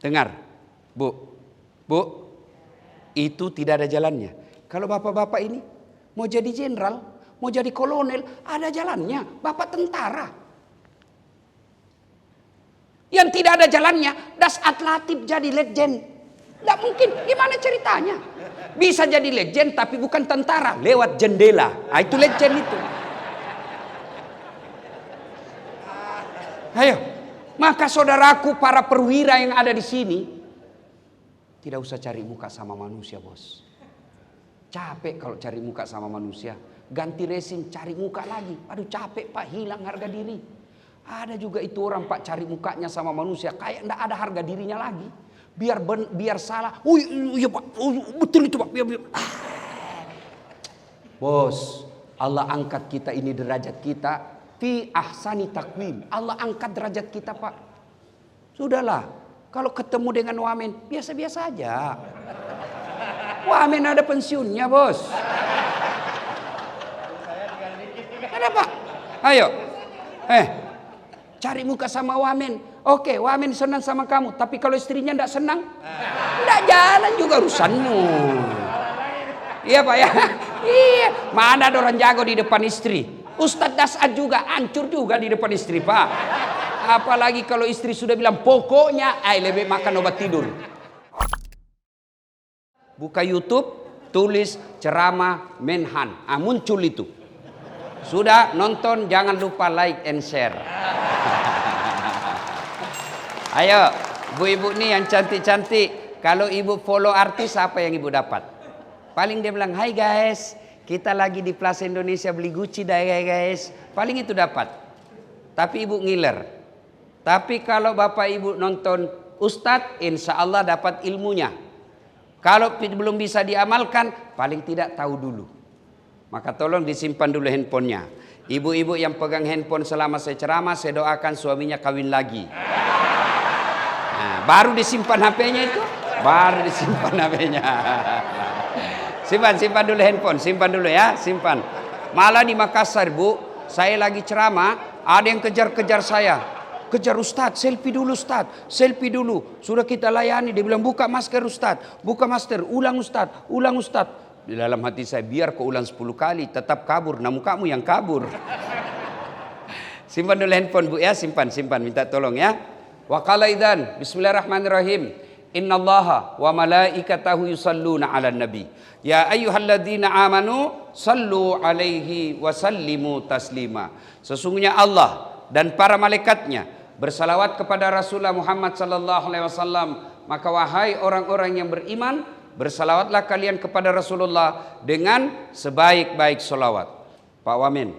Dengar, Bu. Bu, itu tidak ada jalannya. Kalau bapak-bapak ini mau jadi jenderal, mau jadi kolonel, ada jalannya. Bapak tentara. Yang tidak ada jalannya, Das Atlatif jadi legend. Tidak mungkin, gimana ceritanya? Bisa jadi legend tapi bukan tentara, lewat jendela. Nah, itu legend itu. Ayo, maka saudaraku para perwira yang ada di sini, tidak usah cari muka sama manusia bos. Capek kalau cari muka sama manusia. Ganti resin cari muka lagi. Aduh capek pak hilang harga diri. Ada juga itu orang pak cari mukanya sama manusia. Kayak ndak ada harga dirinya lagi. Biar ben, biar salah. Oh iya pak. Oh, betul itu pak. Biar, biar. Ah. Bos. Allah angkat kita ini derajat kita fi ahsani takwim. Allah angkat derajat kita pak. Sudahlah, kalau ketemu dengan wamen biasa-biasa aja. Wamen ada pensiunnya bos. Ada pak? Ayo, eh, cari muka sama wamen. Oke, wamen senang sama kamu, tapi kalau istrinya tidak senang, tidak jalan juga urusanmu. Iya pak ya, iya. Mana ada orang jago di depan istri? Ustadz Das'ad juga hancur juga di depan istri pak. Apalagi kalau istri sudah bilang pokoknya ay lebih makan obat tidur. Buka YouTube, tulis ceramah Menhan. Ah, muncul itu. Sudah nonton jangan lupa like and share. Ayo, bu-ibu nih yang cantik-cantik. Kalau ibu follow artis apa yang ibu dapat? Paling dia bilang, hai guys, kita lagi di Plaza Indonesia beli Gucci dah guys. Paling itu dapat. Tapi ibu ngiler. Tapi kalau bapak ibu nonton Ustadz, insya Allah dapat ilmunya. Kalau belum bisa diamalkan, paling tidak tahu dulu. Maka tolong disimpan dulu handphonenya. Ibu-ibu yang pegang handphone selama saya ceramah, saya doakan suaminya kawin lagi. Nah, baru disimpan HP-nya itu, baru disimpan HP-nya. Simpan, simpan dulu handphone, simpan dulu ya, simpan. Malah di Makassar, Bu, saya lagi ceramah, ada yang kejar-kejar saya. Kejar Ustadz, selfie dulu Ustadz, selfie dulu. Sudah kita layani, dia bilang buka masker Ustadz, buka masker, ulang Ustadz, ulang Ustadz. Di dalam hati saya, biar kau ulang 10 kali, tetap kabur, namun kamu yang kabur. simpan dulu handphone Bu ya, simpan, simpan, minta tolong ya. Wakala idan, bismillahirrahmanirrahim. Inna allaha wa malaikatahu yusalluna ala nabi. Ya ayyuhalladzina amanu sallu alaihi wa sallimu taslima. Sesungguhnya Allah dan para malaikatnya bersalawat kepada Rasulullah Muhammad sallallahu alaihi wasallam. Maka wahai orang-orang yang beriman, bersalawatlah kalian kepada Rasulullah dengan sebaik-baik salawat. Pak Wamen,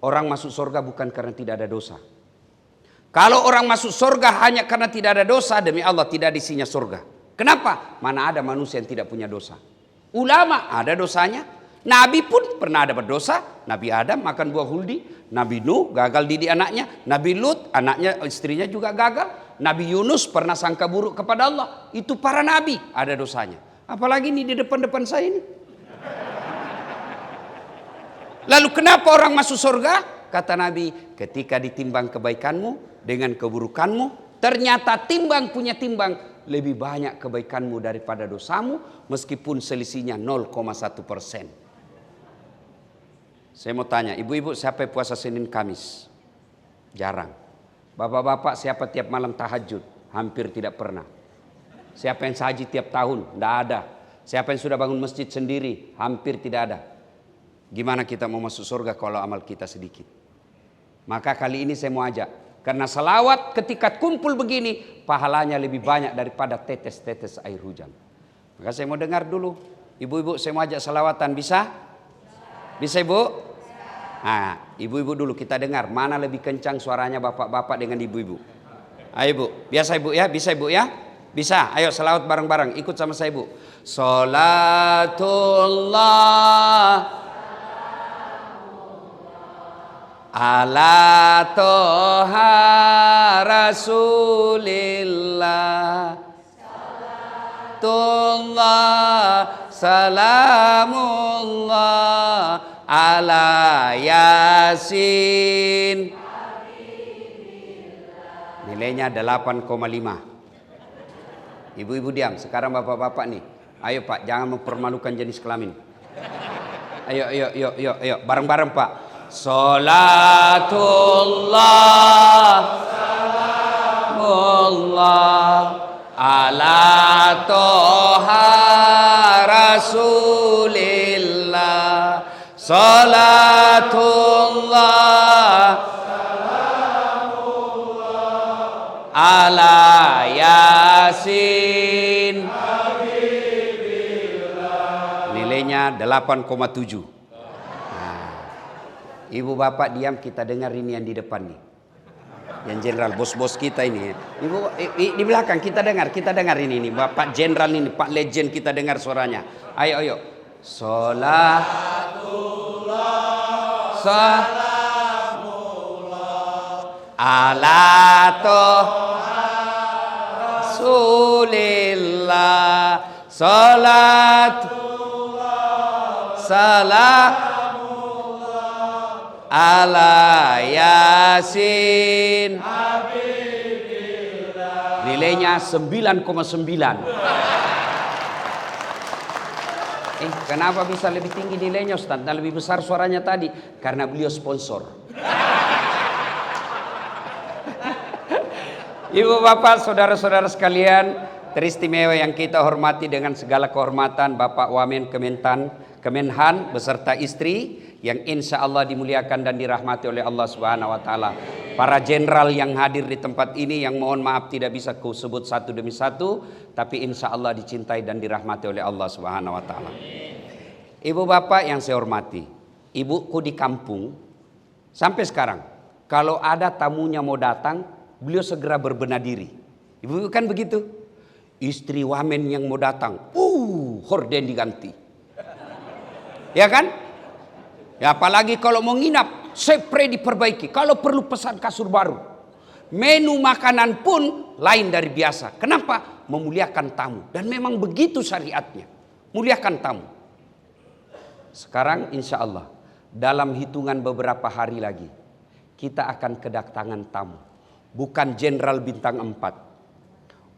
orang masuk surga bukan karena tidak ada dosa. Kalau orang masuk surga hanya karena tidak ada dosa, demi Allah tidak isinya surga. Kenapa? Mana ada manusia yang tidak punya dosa. Ulama ada dosanya. Nabi pun pernah ada berdosa. Nabi Adam makan buah huldi. Nabi Nuh gagal didik anaknya. Nabi Lut anaknya istrinya juga gagal. Nabi Yunus pernah sangka buruk kepada Allah. Itu para nabi ada dosanya. Apalagi ini di depan-depan saya ini. Lalu kenapa orang masuk surga? Kata Nabi, ketika ditimbang kebaikanmu, dengan keburukanmu, ternyata timbang punya timbang lebih banyak kebaikanmu daripada dosamu meskipun selisihnya 0,1 persen. Saya mau tanya, ibu-ibu siapa yang puasa Senin Kamis? Jarang. Bapak-bapak siapa tiap malam tahajud? Hampir tidak pernah. Siapa yang saji tiap tahun? Tidak ada. Siapa yang sudah bangun masjid sendiri? Hampir tidak ada. Gimana kita mau masuk surga kalau amal kita sedikit? Maka kali ini saya mau ajak, karena salawat ketika kumpul begini, pahalanya lebih banyak daripada tetes-tetes air hujan. Maka saya mau dengar dulu. Ibu-ibu saya mau ajak salawatan, bisa? Bisa ibu? Nah, ibu-ibu dulu kita dengar mana lebih kencang suaranya bapak-bapak dengan ibu-ibu. Ayo ibu, biasa ibu ya, bisa ibu ya? Bisa, ayo salawat bareng-bareng, ikut sama saya ibu. Salatullah ala toha rasulillah Salatullah salamullah ala yasin nilainya 8,5 Ibu-ibu diam. Sekarang bapak-bapak nih. Ayo Pak, jangan mempermalukan jenis kelamin. Ayo, ayo, ayo, ayo, ayo. Bareng-bareng Pak. Salatullah. Salamullah. Ala toha rasulillah. Salatullah. ala yasin nilainya 8,7 nah, ibu bapak diam kita dengar ini yang di depan nih. Yang jenderal bos-bos kita ini. Ibu di belakang kita dengar kita dengar ini nih. Bapak jenderal ini pak legend kita dengar suaranya. Ayo ayo. Salamullah ala Rasulillah Salat. Salam Ala Yasin Nilainya 9,9 Eh, kenapa bisa lebih tinggi nilainya Ustaz dan lebih besar suaranya tadi? Karena beliau sponsor. Ibu bapak saudara-saudara sekalian Teristimewa yang kita hormati dengan segala kehormatan Bapak Wamen Kementan Kemenhan beserta istri yang insya Allah dimuliakan dan dirahmati oleh Allah Subhanahu Wa Taala. Para jenderal yang hadir di tempat ini yang mohon maaf tidak bisa ku sebut satu demi satu, tapi insya Allah dicintai dan dirahmati oleh Allah Subhanahu Wa Taala. Ibu bapak yang saya hormati, ibuku di kampung sampai sekarang kalau ada tamunya mau datang beliau segera berbenah diri. Ibu kan begitu? Istri wamen yang mau datang, uh, horden diganti. Ya kan? Ya apalagi kalau mau nginap, spray diperbaiki. Kalau perlu pesan kasur baru. Menu makanan pun lain dari biasa. Kenapa? Memuliakan tamu. Dan memang begitu syariatnya. Muliakan tamu. Sekarang insya Allah dalam hitungan beberapa hari lagi kita akan kedatangan tamu bukan jenderal bintang empat,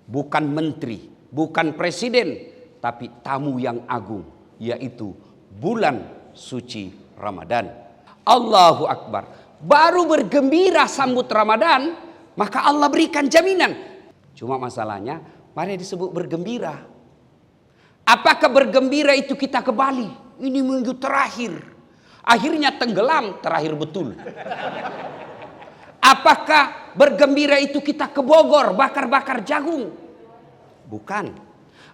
bukan menteri, bukan presiden, tapi tamu yang agung, yaitu bulan suci Ramadan. Allahu Akbar. Baru bergembira sambut Ramadan, maka Allah berikan jaminan. Cuma masalahnya, mari disebut bergembira. Apakah bergembira itu kita ke Bali? Ini minggu terakhir. Akhirnya tenggelam, terakhir betul. Apakah bergembira itu kita ke Bogor bakar-bakar jagung? Bukan.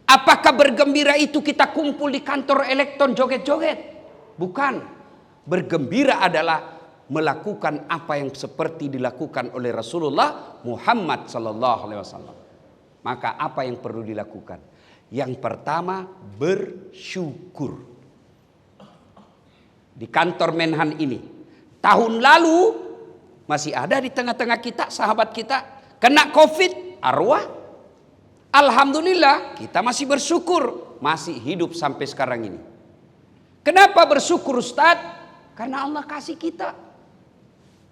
Apakah bergembira itu kita kumpul di kantor elektron joget-joget? Bukan. Bergembira adalah melakukan apa yang seperti dilakukan oleh Rasulullah Muhammad sallallahu alaihi wasallam. Maka apa yang perlu dilakukan? Yang pertama bersyukur. Di kantor Menhan ini tahun lalu masih ada di tengah-tengah kita, sahabat kita. Kena covid, arwah. Alhamdulillah kita masih bersyukur. Masih hidup sampai sekarang ini. Kenapa bersyukur Ustaz? Karena Allah kasih kita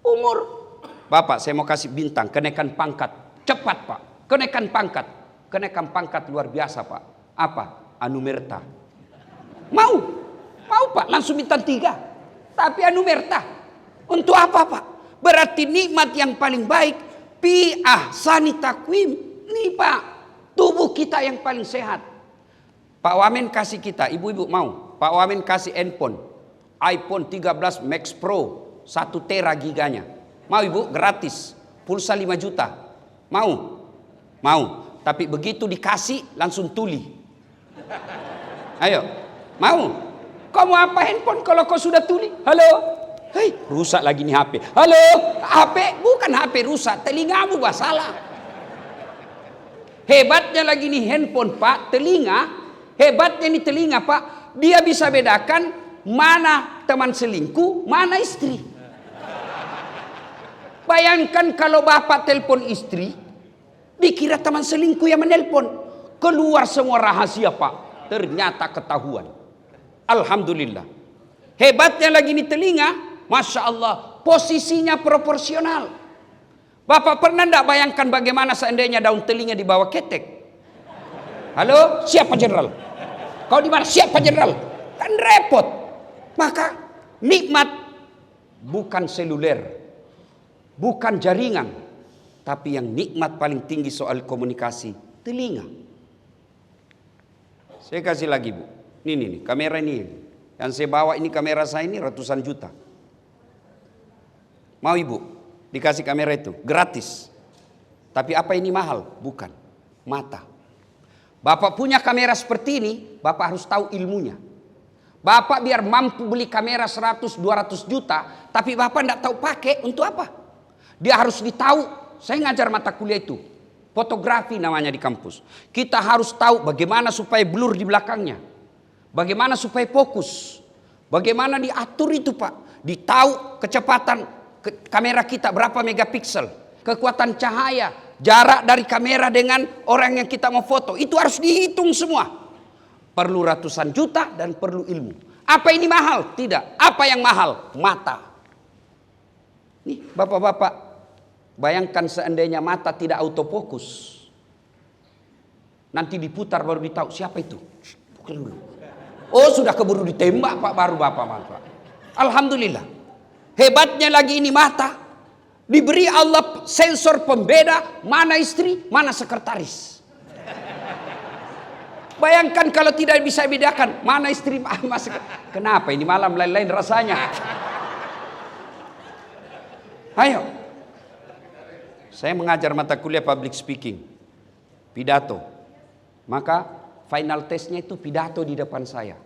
umur. Bapak saya mau kasih bintang, kenaikan pangkat. Cepat Pak, kenaikan pangkat. Kenaikan pangkat luar biasa Pak. Apa? Anumerta. Mau? Mau Pak, langsung bintang tiga. Tapi anumerta. Untuk apa Pak? Berarti nikmat yang paling baik pi ahsani. Nih Pak, tubuh kita yang paling sehat. Pak Wamen kasih kita, ibu-ibu mau. Pak Wamen kasih handphone. iPhone 13 Max Pro 1 tera giganya. Mau ibu gratis. Pulsa 5 juta. Mau? Mau. Tapi begitu dikasih langsung tuli. Ayo. Mau? Kamu apa handphone kalau kau sudah tuli? Halo? Hei, rusak lagi nih HP. Halo, HP bukan HP rusak, telingamu salah. Hebatnya lagi nih handphone Pak, telinga. Hebatnya nih telinga Pak, dia bisa bedakan mana teman selingkuh, mana istri. Bayangkan kalau bapak telepon istri, dikira teman selingkuh yang menelpon. Keluar semua rahasia Pak, ternyata ketahuan. Alhamdulillah. Hebatnya lagi nih telinga, Masya Allah, posisinya proporsional. Bapak pernah tidak bayangkan bagaimana seandainya daun telinga di bawah ketek? Halo, siapa jenderal? Kau di mana? Siapa jenderal? Kan repot. Maka nikmat bukan seluler, bukan jaringan, tapi yang nikmat paling tinggi soal komunikasi, telinga. Saya kasih lagi bu, ini nih, kamera ini, yang saya bawa ini kamera saya ini ratusan juta. Mau ibu dikasih kamera itu gratis. Tapi apa ini mahal? Bukan. Mata. Bapak punya kamera seperti ini, Bapak harus tahu ilmunya. Bapak biar mampu beli kamera 100 200 juta, tapi Bapak tidak tahu pakai untuk apa? Dia harus ditahu. Saya ngajar mata kuliah itu. Fotografi namanya di kampus. Kita harus tahu bagaimana supaya blur di belakangnya. Bagaimana supaya fokus. Bagaimana diatur itu Pak. Ditahu kecepatan kamera kita berapa megapiksel. Kekuatan cahaya, jarak dari kamera dengan orang yang kita mau foto itu harus dihitung semua. Perlu ratusan juta dan perlu ilmu. Apa ini mahal? Tidak. Apa yang mahal? Mata. Nih, bapak-bapak, bayangkan seandainya mata tidak autofokus. Nanti diputar baru ditahu siapa itu. Oh sudah keburu ditembak pak baru bapak bapak. Alhamdulillah. Hebatnya lagi ini mata. Diberi Allah sensor pembeda mana istri, mana sekretaris. Bayangkan kalau tidak bisa bedakan mana istri, mana sekretaris. Kenapa ini malam lain-lain rasanya? Ayo. Saya mengajar mata kuliah public speaking. Pidato. Maka final testnya itu pidato di depan saya.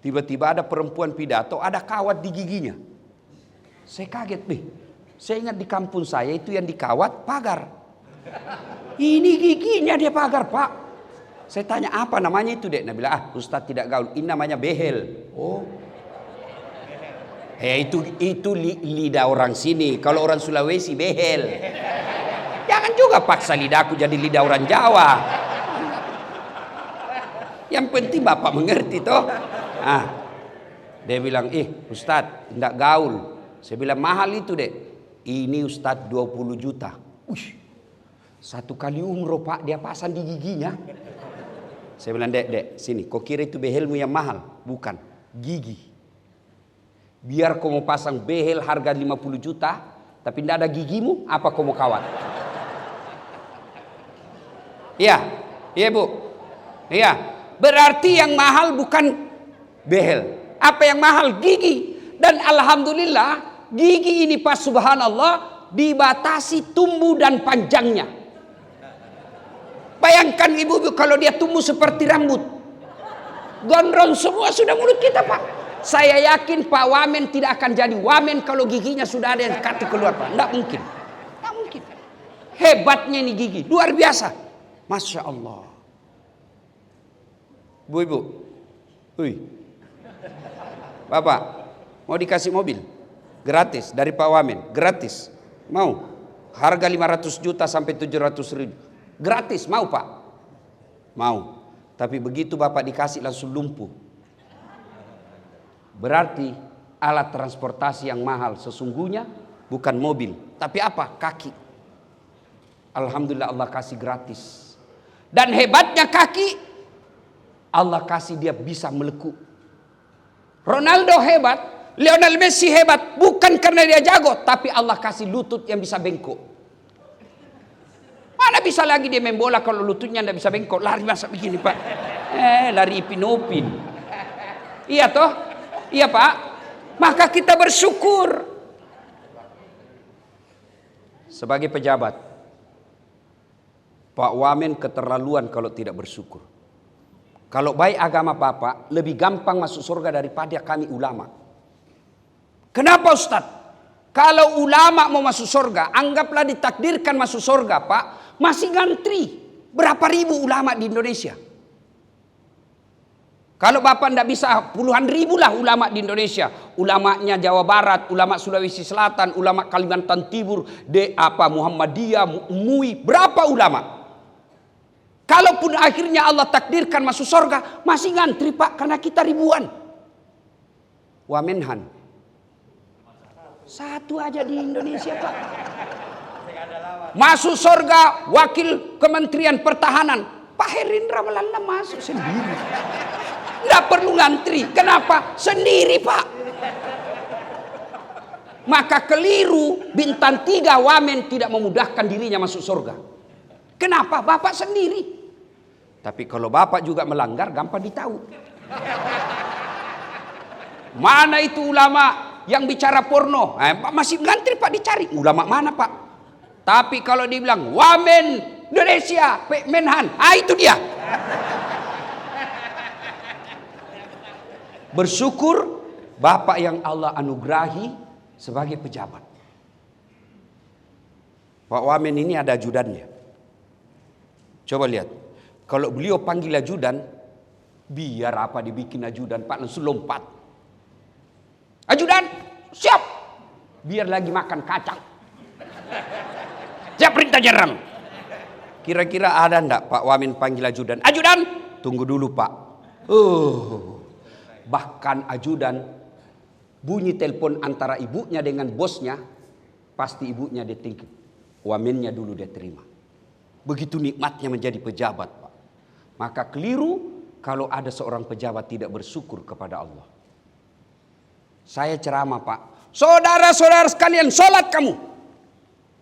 Tiba-tiba ada perempuan pidato, ada kawat di giginya. Saya kaget, nih saya ingat di kampung saya itu yang dikawat pagar. Ini giginya dia pagar pak. Saya tanya apa namanya itu dek? Nah bilang ah Ustadz tidak gaul. Ini namanya behel. Oh. Eh itu itu li, lidah orang sini. Kalau orang Sulawesi behel. Jangan juga paksa lidahku jadi lidah orang Jawa. Yang penting bapak mengerti toh. Ah, dia bilang, eh Ustadz tidak gaul. Saya bilang mahal itu dek. Ini Ustadz 20 juta. Ush, satu kali umroh pak dia pasang di giginya. Saya bilang dek dek sini kau kira itu behelmu yang mahal? Bukan gigi. Biar kau mau pasang behel harga 50 juta tapi tidak ada gigimu apa kau mau kawat? Iya, iya bu. Iya, berarti yang mahal bukan behel. Apa yang mahal? Gigi. Dan alhamdulillah gigi ini pas subhanallah dibatasi tumbuh dan panjangnya. Bayangkan ibu-ibu kalau dia tumbuh seperti rambut. Gondrong semua sudah mulut kita pak. Saya yakin Pak Wamen tidak akan jadi Wamen kalau giginya sudah ada yang kata keluar Pak. Tidak mungkin. Tidak mungkin. Hebatnya ini gigi. Luar biasa. Masya Allah. Bu ibu. Hui. Bapak. Mau dikasih mobil? Gratis dari Pak Wamen, gratis. Mau? Harga 500 juta sampai 700 ribu. Gratis, mau Pak? Mau. Tapi begitu Bapak dikasih langsung lumpuh. Berarti alat transportasi yang mahal sesungguhnya bukan mobil. Tapi apa? Kaki. Alhamdulillah Allah kasih gratis. Dan hebatnya kaki, Allah kasih dia bisa meleku. Ronaldo hebat, Lionel Messi hebat bukan karena dia jago, tapi Allah kasih lutut yang bisa bengkok. Mana bisa lagi dia main bola kalau lututnya tidak bisa bengkok? Lari masa begini pak? Eh, lari ipin upin. Iya toh? Iya pak. Maka kita bersyukur. Sebagai pejabat, Pak Wamen keterlaluan kalau tidak bersyukur. Kalau baik agama Bapak, lebih gampang masuk surga daripada kami ulama. Kenapa Ustaz? Kalau ulama mau masuk surga, anggaplah ditakdirkan masuk surga, Pak, masih ngantri. Berapa ribu ulama di Indonesia? Kalau Bapak tidak bisa puluhan ribu lah ulama di Indonesia. Ulamanya Jawa Barat, ulama Sulawesi Selatan, ulama Kalimantan Timur, de apa Muhammadiyah, MUI, berapa ulama? Kalaupun akhirnya Allah takdirkan masuk surga, masih ngantri Pak karena kita ribuan. Wamenhan. Satu aja di Indonesia Pak. Masuk surga wakil Kementerian Pertahanan. Pak Herindra malah masuk sendiri. Nggak perlu ngantri. Kenapa? Sendiri Pak. Maka keliru bintang tiga wamen tidak memudahkan dirinya masuk surga. Kenapa? Bapak sendiri. Tapi kalau bapak juga melanggar gampang ditahu. Mana itu ulama yang bicara porno? Eh, masih ngantri pak dicari. Ulama mana pak? Tapi kalau dibilang wamen Indonesia, Menhan, ah itu dia. Bersyukur Bapak yang Allah anugerahi sebagai pejabat. Pak Wamen ini ada ajudannya. Coba lihat. Kalau beliau panggil ajudan, biar apa dibikin ajudan, Pak langsung lompat. Ajudan, siap. Biar lagi makan kacang. Siap perintah jenderal. Kira-kira ada ndak Pak Wamen panggil ajudan? Ajudan, tunggu dulu Pak. Uh, bahkan ajudan bunyi telepon antara ibunya dengan bosnya, pasti ibunya dia tinggi. Wamennya dulu dia terima. Begitu nikmatnya menjadi pejabat, Pak. Maka keliru kalau ada seorang pejabat tidak bersyukur kepada Allah. Saya ceramah, Pak. Saudara-saudara sekalian, sholat kamu.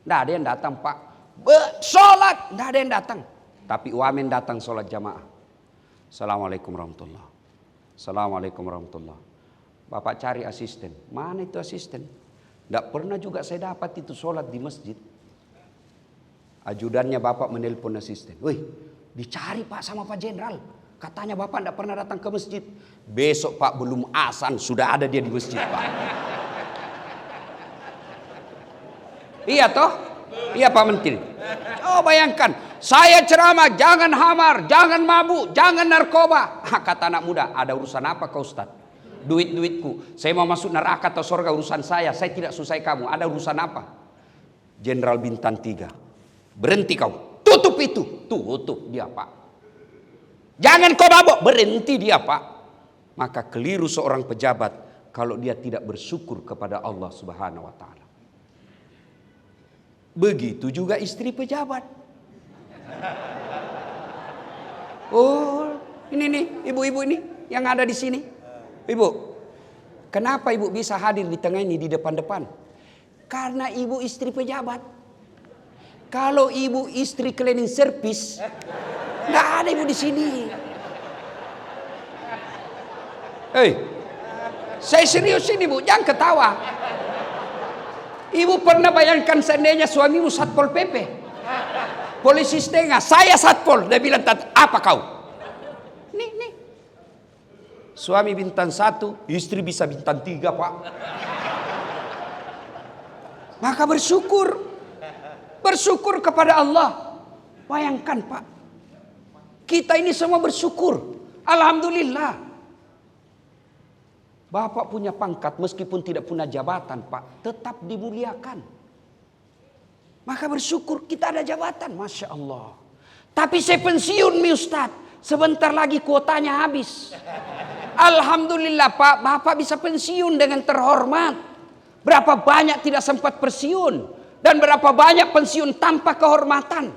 Tidak ada yang datang, Pak. Be sholat, tidak ada yang datang. Tapi wamen datang sholat jamaah. Assalamualaikum warahmatullahi Assalamualaikum warahmatullahi Bapak cari asisten. Mana itu asisten? Tidak pernah juga saya dapat itu sholat di masjid. Ajudannya bapak menelpon asisten. Wih, dicari pak sama pak jenderal. Katanya bapak tidak pernah datang ke masjid. Besok pak belum asan sudah ada dia di masjid pak. iya toh? Iya Pak Menteri. Oh bayangkan, saya ceramah jangan hamar, jangan mabuk, jangan narkoba. Ha, kata anak muda, ada urusan apa kau Ustaz? Duit-duitku, saya mau masuk neraka atau surga urusan saya, saya tidak susah kamu, ada urusan apa? Jenderal Bintang Tiga, berhenti kau, tutup itu, tutup dia Pak. Jangan kau mabuk, berhenti dia Pak. Maka keliru seorang pejabat kalau dia tidak bersyukur kepada Allah Subhanahu wa taala. Begitu juga istri pejabat. Oh, ini nih ibu-ibu ini yang ada di sini. Ibu, kenapa ibu bisa hadir di tengah ini di depan-depan? Karena ibu istri pejabat. Kalau ibu istri cleaning service, nggak ada ibu di sini. Hei, saya serius ini bu, jangan ketawa. Ibu pernah bayangkan seandainya suamimu satpol pp, polisi setengah, saya satpol, dia bilang apa kau? Nih, nih. Suami bintang satu, istri bisa bintang tiga pak. Maka bersyukur, bersyukur kepada Allah. Bayangkan pak, kita ini semua bersyukur. Alhamdulillah. Bapak punya pangkat meskipun tidak punya jabatan pak. Tetap dimuliakan. Maka bersyukur kita ada jabatan. Masya Allah. Tapi saya pensiun mi Ustaz. Sebentar lagi kuotanya habis. Alhamdulillah pak. Bapak bisa pensiun dengan terhormat. Berapa banyak tidak sempat pensiun. Dan berapa banyak pensiun tanpa kehormatan.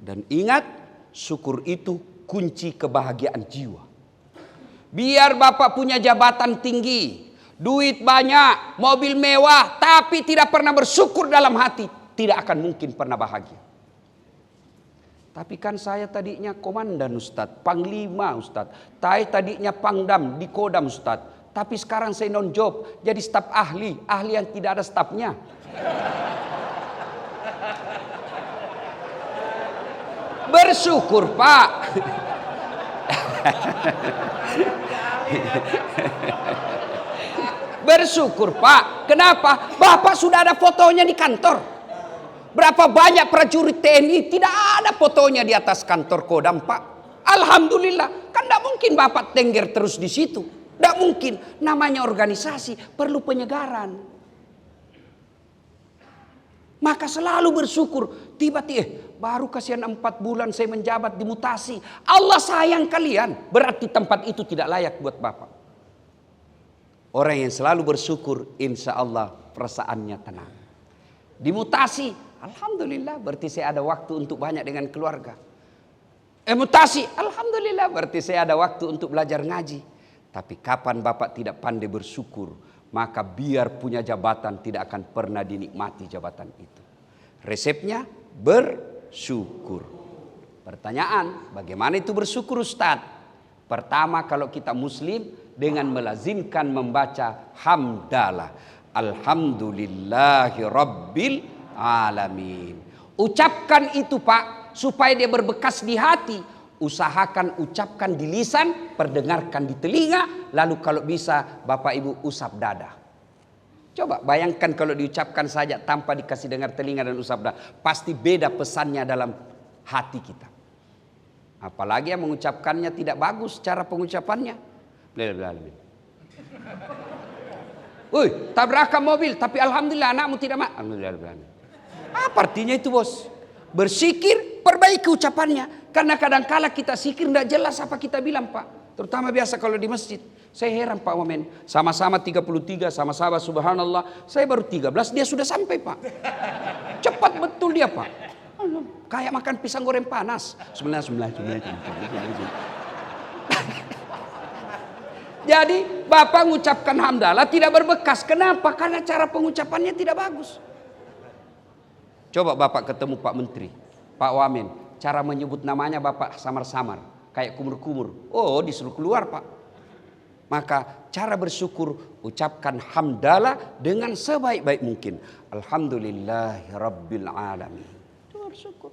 Dan ingat syukur itu kunci kebahagiaan jiwa. Biar bapak punya jabatan tinggi, duit banyak, mobil mewah, tapi tidak pernah bersyukur dalam hati, tidak akan mungkin pernah bahagia. Tapi kan saya tadinya komandan Ustadz, panglima Ustadz. Saya tadinya pangdam di kodam Ustadz. Tapi sekarang saya non job, jadi staf ahli, ahli yang tidak ada stafnya. Bersyukur Pak. Bersyukur Pak. Kenapa? Bapak sudah ada fotonya di kantor. Berapa banyak prajurit TNI tidak ada fotonya di atas kantor Kodam Pak. Alhamdulillah. Kan tidak mungkin Bapak tengger terus di situ. Tidak mungkin. Namanya organisasi perlu penyegaran. Maka selalu bersyukur. Tiba-tiba eh, baru kasihan empat bulan saya menjabat dimutasi. Allah sayang kalian. Berarti tempat itu tidak layak buat Bapak. Orang yang selalu bersyukur insya Allah perasaannya tenang. Dimutasi. Alhamdulillah berarti saya ada waktu untuk banyak dengan keluarga. Eh mutasi, Alhamdulillah berarti saya ada waktu untuk belajar ngaji. Tapi kapan Bapak tidak pandai bersyukur, maka biar punya jabatan tidak akan pernah dinikmati jabatan itu. Resepnya bersyukur. Pertanyaan, bagaimana itu bersyukur Ustaz? Pertama kalau kita muslim dengan melazimkan membaca hamdalah. Alhamdulillahi Rabbil Alamin. Ucapkan itu Pak supaya dia berbekas di hati. Usahakan ucapkan di lisan, perdengarkan di telinga, lalu kalau bisa Bapak Ibu usap dada. Coba bayangkan kalau diucapkan saja tanpa dikasih dengar telinga dan usap dada. Pasti beda pesannya dalam hati kita. Apalagi yang mengucapkannya tidak bagus cara pengucapannya. Bismillahirrahmanirrahim. Woi, tabrakan mobil, tapi alhamdulillah anakmu tidak mak. Alhamdulillah. Apa artinya itu bos? Bersikir, perbaiki ucapannya. Karena kadang-kala kita sikir tidak jelas apa kita bilang pak. Terutama biasa kalau di masjid. Saya heran Pak Wamen. Sama-sama 33, sama-sama subhanallah. Saya baru 13, dia sudah sampai Pak. Cepat betul dia Pak. Kayak makan pisang goreng panas. Sebenarnya, sebenarnya, sebenarnya. Jadi Bapak mengucapkan hamdalah tidak berbekas. Kenapa? Karena cara pengucapannya tidak bagus. Coba Bapak ketemu Pak Menteri, Pak Wamen. Cara menyebut namanya Bapak samar-samar. Kayak kumur-kumur. Oh disuruh keluar Pak. Maka cara bersyukur ucapkan hamdalah dengan sebaik-baik mungkin. Alhamdulillahirabbil alamin. Itu bersyukur.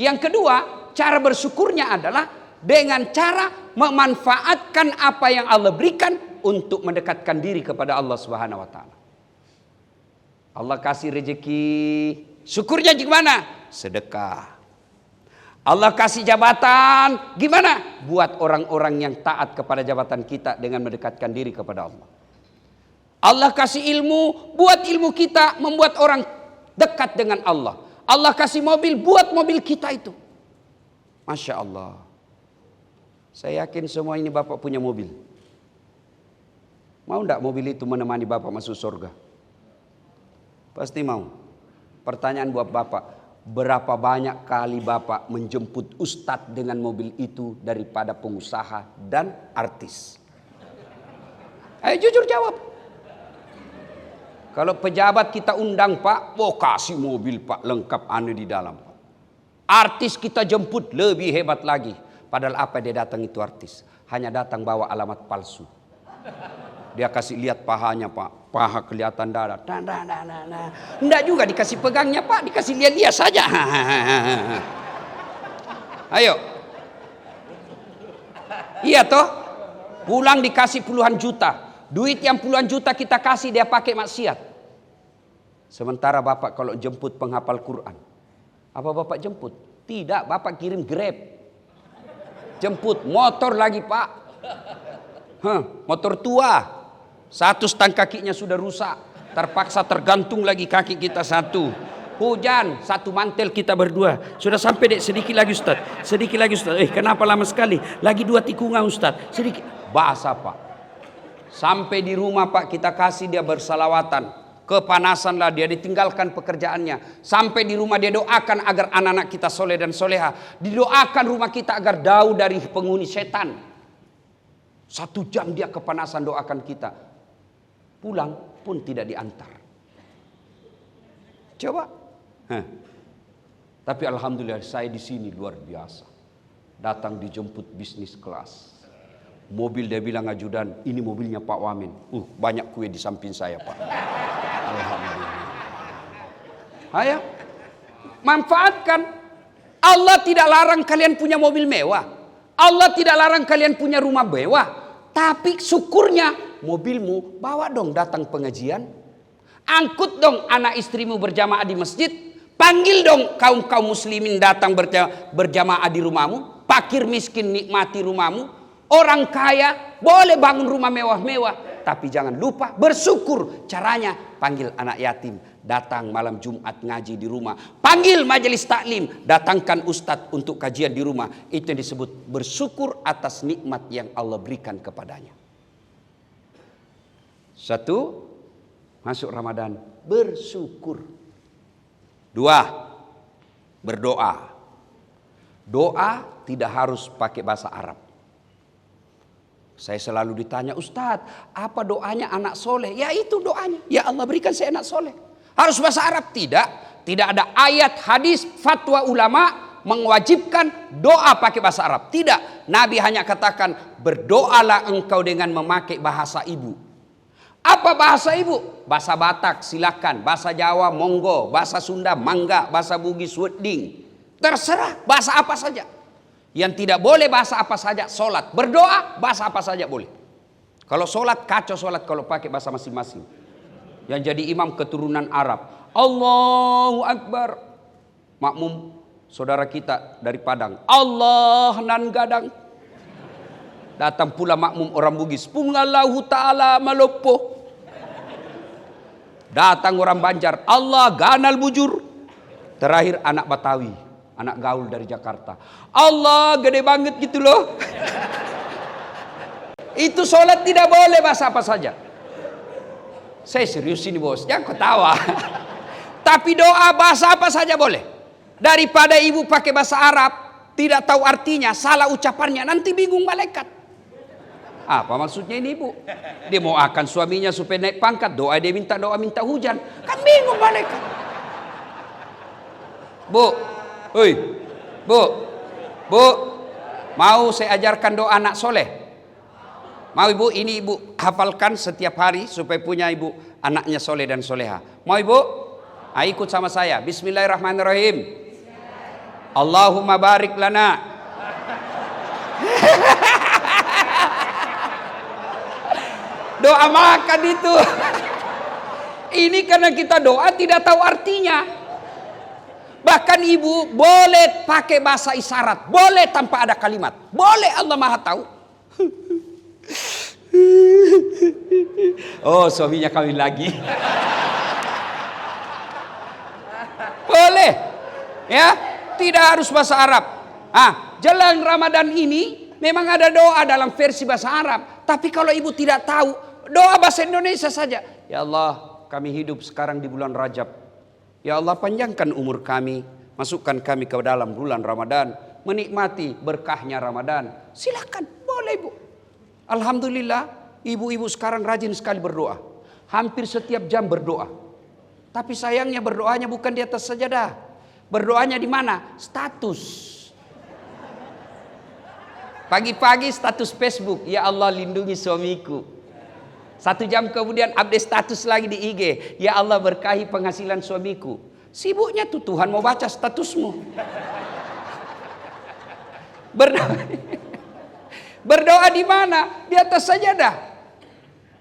Yang kedua, cara bersyukurnya adalah dengan cara memanfaatkan apa yang Allah berikan untuk mendekatkan diri kepada Allah Subhanahu wa taala. Allah kasih rezeki, syukurnya gimana? Sedekah. Allah kasih jabatan, gimana? Buat orang-orang yang taat kepada jabatan kita dengan mendekatkan diri kepada Allah. Allah kasih ilmu, buat ilmu kita membuat orang dekat dengan Allah. Allah kasih mobil, buat mobil kita itu. Masya Allah. Saya yakin semua ini Bapak punya mobil. Mau tidak mobil itu menemani Bapak masuk surga? Pasti mau. Pertanyaan buat Bapak, berapa banyak kali Bapak menjemput ustadz dengan mobil itu daripada pengusaha dan artis? Ayo jujur jawab. Kalau pejabat kita undang pak, oh kasih mobil pak lengkap ane di dalam. Pak. Artis kita jemput lebih hebat lagi. Padahal apa dia datang itu artis? Hanya datang bawa alamat palsu. Dia kasih lihat pahanya pak, paha kelihatan darah. Nah, nah, nah, nah. Enggak juga dikasih pegangnya pak, dikasih lihat dia saja. Ayo. Iya toh? Pulang dikasih puluhan juta. Duit yang puluhan juta kita kasih dia pakai maksiat. Sementara bapak kalau jemput penghafal Quran. Apa bapak jemput? Tidak, bapak kirim grab. Jemput motor lagi pak. Huh, motor tua. Satu stang kakinya sudah rusak. Terpaksa tergantung lagi kaki kita satu. Hujan, satu mantel kita berdua. Sudah sampai dek sedikit lagi Ustaz. Sedikit lagi Ustaz. Eh kenapa lama sekali? Lagi dua tikungan Ustaz. Sedikit. Basah pak. Sampai di rumah Pak kita kasih dia bersalawatan. Kepanasan lah dia ditinggalkan pekerjaannya. Sampai di rumah dia doakan agar anak-anak kita soleh dan soleha. Didoakan rumah kita agar jauh dari penghuni setan. Satu jam dia kepanasan doakan kita. Pulang pun tidak diantar. Coba. Heh. Tapi alhamdulillah saya di sini luar biasa. Datang dijemput bisnis kelas. Mobil dia bilang ajudan, ini mobilnya Pak Wamin. Uh, banyak kue di samping saya Pak. Alhamdulillah. Ayo, manfaatkan. Allah tidak larang kalian punya mobil mewah. Allah tidak larang kalian punya rumah mewah. Tapi syukurnya mobilmu bawa dong datang pengajian. Angkut dong anak istrimu berjamaah di masjid. Panggil dong kaum-kaum muslimin datang berjamaah di rumahmu. Pakir miskin nikmati rumahmu Orang kaya boleh bangun rumah mewah-mewah. Tapi jangan lupa bersyukur. Caranya panggil anak yatim. Datang malam Jumat ngaji di rumah. Panggil majelis taklim. Datangkan ustadz untuk kajian di rumah. Itu yang disebut bersyukur atas nikmat yang Allah berikan kepadanya. Satu, masuk Ramadan bersyukur. Dua, berdoa. Doa tidak harus pakai bahasa Arab. Saya selalu ditanya, Ustadz, apa doanya anak soleh? Ya itu doanya. Ya Allah berikan saya anak soleh. Harus bahasa Arab? Tidak. Tidak ada ayat, hadis, fatwa ulama mewajibkan doa pakai bahasa Arab. Tidak. Nabi hanya katakan, berdoalah engkau dengan memakai bahasa ibu. Apa bahasa ibu? Bahasa Batak silakan, bahasa Jawa monggo, bahasa Sunda mangga, bahasa Bugis weding. Terserah bahasa apa saja. Yang tidak boleh bahasa apa saja, solat. Berdoa, bahasa apa saja boleh. Kalau solat, kacau solat kalau pakai bahasa masing-masing. Yang jadi imam keturunan Arab. Allahu Akbar. Makmum saudara kita dari Padang. Allah nan gadang. Datang pula makmum orang Bugis. Pungallahu ta'ala malopo. Datang orang Banjar. Allah ganal bujur. Terakhir anak Batawi anak gaul dari Jakarta. Allah gede banget gitu loh. Itu sholat tidak boleh bahasa apa saja. Saya serius ini bos, jangan ketawa. Tapi doa bahasa apa saja boleh. Daripada ibu pakai bahasa Arab, tidak tahu artinya, salah ucapannya, nanti bingung malaikat. Apa maksudnya ini ibu? Dia mau akan suaminya supaya naik pangkat, doa dia minta doa minta hujan. Kan bingung malaikat. Bu, Hei, bu, bu, mau saya ajarkan doa anak soleh? Mau ibu, ini ibu hafalkan setiap hari supaya punya ibu anaknya soleh dan soleha. Mau ibu? Ah, ikut sama saya. Bismillahirrahmanirrahim. Allahumma barik lana. Doa makan itu. Ini karena kita doa tidak tahu artinya. Bahkan ibu boleh pakai bahasa isyarat, boleh tanpa ada kalimat. Boleh Allah Maha tahu. Oh, suaminya kawin lagi. boleh. Ya, tidak harus bahasa Arab. Ah, jelang Ramadan ini memang ada doa dalam versi bahasa Arab, tapi kalau ibu tidak tahu, doa bahasa Indonesia saja. Ya Allah, kami hidup sekarang di bulan Rajab. Ya Allah panjangkan umur kami, masukkan kami ke dalam bulan Ramadan, menikmati berkahnya Ramadan. Silakan, boleh Bu. Alhamdulillah, ibu-ibu sekarang rajin sekali berdoa. Hampir setiap jam berdoa. Tapi sayangnya berdoanya bukan di atas sajadah. Berdoanya di mana? Status. Pagi-pagi status Facebook, ya Allah lindungi suamiku. Satu jam kemudian update status lagi di IG. Ya Allah berkahi penghasilan suamiku. Sibuknya tuh Tuhan mau baca statusmu. Berdoa, berdoa di mana? Di atas saja dah.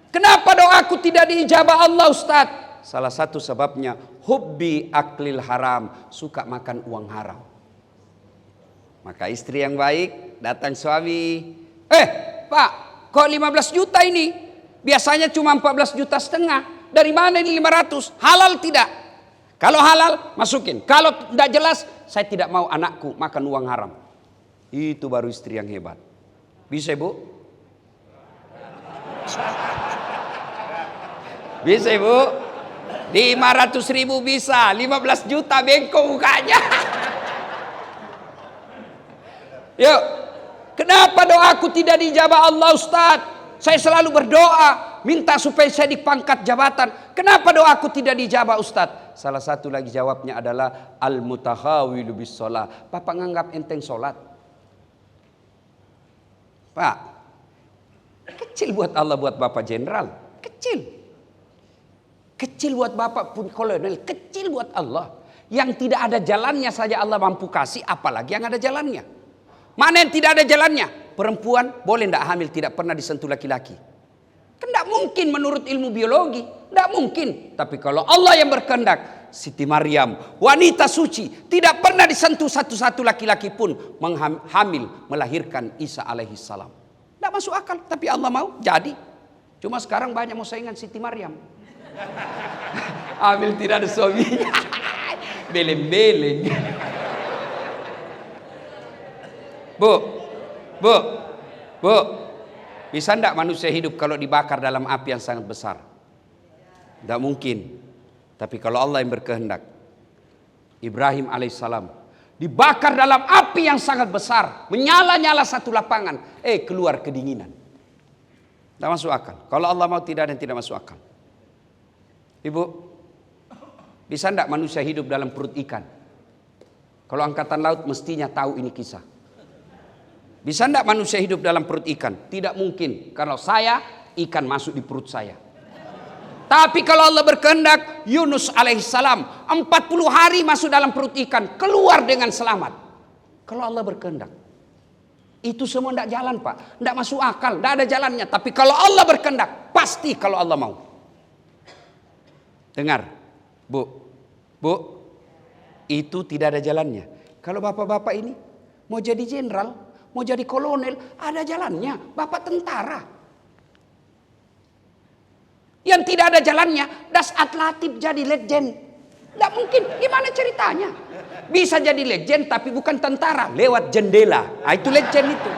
Kenapa doaku tidak diijabah Allah Ustaz? Salah satu sebabnya hubbi aklil haram, suka makan uang haram. Maka istri yang baik datang suami, "Eh, Pak, kok 15 juta ini?" Biasanya cuma 14 juta setengah. Dari mana ini 500? Halal tidak? Kalau halal, masukin. Kalau tidak jelas, saya tidak mau anakku makan uang haram. Itu baru istri yang hebat. Bisa ibu? Bisa ibu? 500 ribu bisa, 15 juta bengkok mukanya. Yuk, kenapa doaku tidak dijabah Allah Ustadz? Saya selalu berdoa, minta supaya saya dipangkat jabatan. Kenapa doaku tidak dijawab Ustadz? Salah satu lagi jawabnya adalah al mutahawilu bis sholat. Bapak nganggap enteng sholat. Pak, kecil buat Allah buat Bapak jenderal, kecil. Kecil buat Bapak pun kolonel, kecil buat Allah. Yang tidak ada jalannya saja Allah mampu kasih, apalagi yang ada jalannya. Mana yang tidak ada jalannya? Perempuan boleh tidak hamil tidak pernah disentuh laki-laki. Kan tidak mungkin menurut ilmu biologi. Tidak mungkin. Tapi kalau Allah yang berkehendak. Siti Maryam, wanita suci. Tidak pernah disentuh satu-satu laki-laki pun. Menghamil, melahirkan Isa alaihi salam. Tidak masuk akal. Tapi Allah mau, jadi. Cuma sekarang banyak mau saingan Siti Maryam. Hamil tidak ada suaminya. Beleng-beleng. Bu, Bu, bu, bisa ndak manusia hidup kalau dibakar dalam api yang sangat besar? Tidak mungkin. Tapi kalau Allah yang berkehendak, Ibrahim alaihissalam Dibakar dalam api yang sangat besar. Menyala-nyala satu lapangan. Eh keluar kedinginan. Tidak masuk akal. Kalau Allah mau tidak yang tidak masuk akal. Ibu, bisa tidak manusia hidup dalam perut ikan? Kalau angkatan laut mestinya tahu ini kisah. Bisa tidak manusia hidup dalam perut ikan? Tidak mungkin. Kalau saya, ikan masuk di perut saya. Tapi kalau Allah berkehendak, Yunus alaihissalam 40 hari masuk dalam perut ikan, keluar dengan selamat. Kalau Allah berkehendak. Itu semua tidak jalan pak, tidak masuk akal, tidak ada jalannya. Tapi kalau Allah berkehendak, pasti kalau Allah mau. Dengar, bu, bu, itu tidak ada jalannya. Kalau bapak-bapak ini mau jadi jenderal, mau jadi kolonel, ada jalannya. Bapak tentara, yang tidak ada jalannya, Das Atlatif jadi legend. Tidak mungkin, gimana ceritanya? Bisa jadi legend tapi bukan tentara, lewat jendela. Nah, itu legend itu.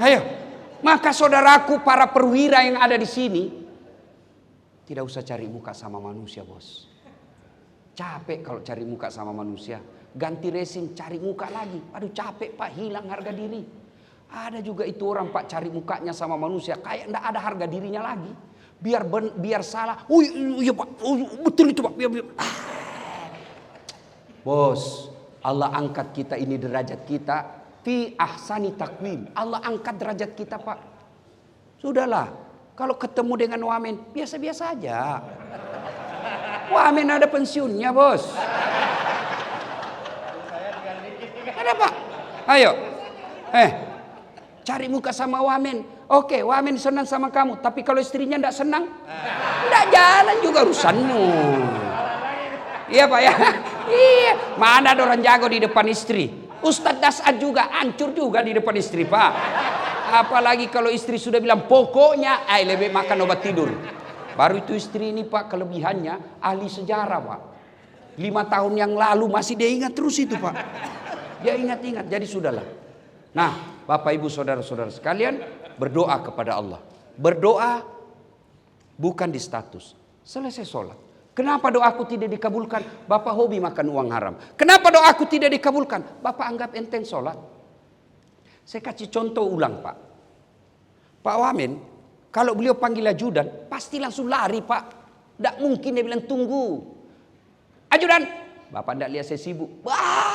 Ayo, maka saudaraku para perwira yang ada di sini, tidak usah cari muka sama manusia bos. Capek kalau cari muka sama manusia. Ganti racing cari muka lagi. Aduh capek pak hilang harga diri. Ada juga itu orang pak cari mukanya sama manusia kayak ndak ada harga dirinya lagi. Biar ben, biar salah. Oh iya pak, oh, betul itu pak. Biar, biar. Ah. Bos, Allah angkat kita ini derajat kita fi ahsani takwim. Allah angkat derajat kita pak. Sudahlah, kalau ketemu dengan wamen biasa-biasa aja. Wamen ada pensiunnya bos. Ada pak. Ayo. Eh, Cari muka sama Wamen. Oke, Wamen senang sama kamu. Tapi kalau istrinya tidak senang, tidak jalan juga urusanmu. Iya pak ya. Iya. Mana ada orang jago di depan istri. Ustadz Dasad juga hancur juga di depan istri pak. Apalagi kalau istri sudah bilang pokoknya, ay lebih makan obat tidur. Baru itu istri ini pak kelebihannya ahli sejarah pak. Lima tahun yang lalu masih dia ingat terus itu pak. Dia ingat-ingat jadi sudahlah. Nah Bapak Ibu Saudara-saudara sekalian berdoa kepada Allah. Berdoa bukan di status. Selesai sholat. Kenapa doaku tidak dikabulkan? Bapak hobi makan uang haram. Kenapa doaku tidak dikabulkan? Bapak anggap enteng sholat. Saya kasih contoh ulang Pak. Pak Wamen, kalau beliau panggil ajudan, pasti langsung lari Pak. Tidak mungkin dia bilang tunggu. Ajudan, Bapak tidak lihat saya sibuk. Wah,